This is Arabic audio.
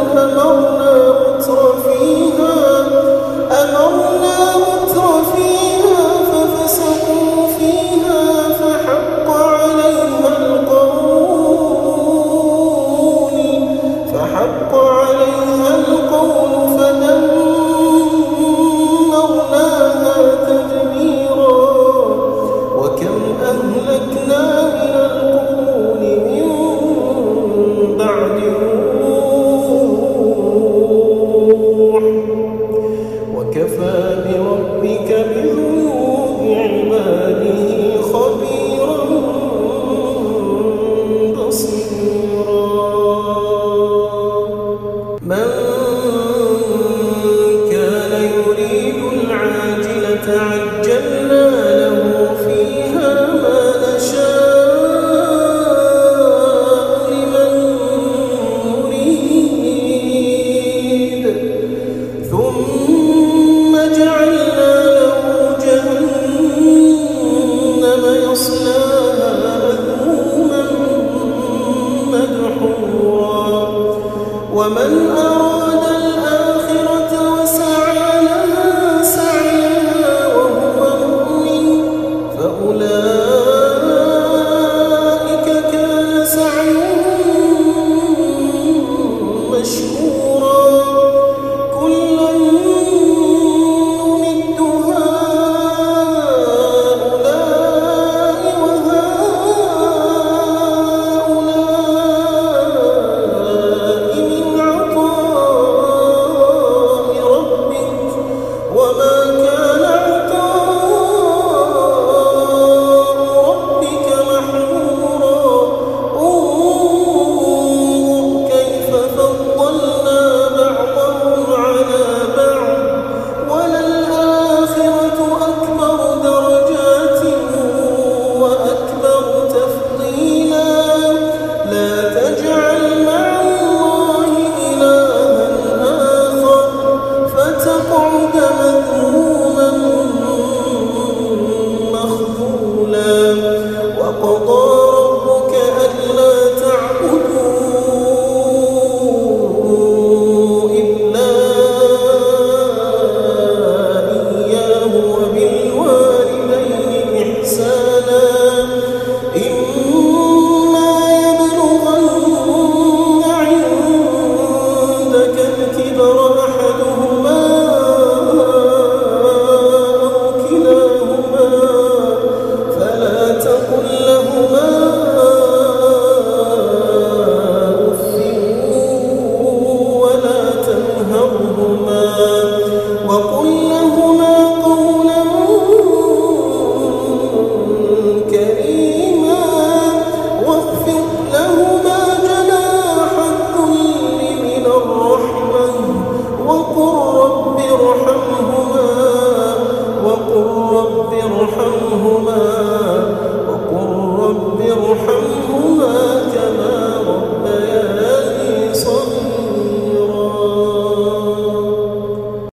قرية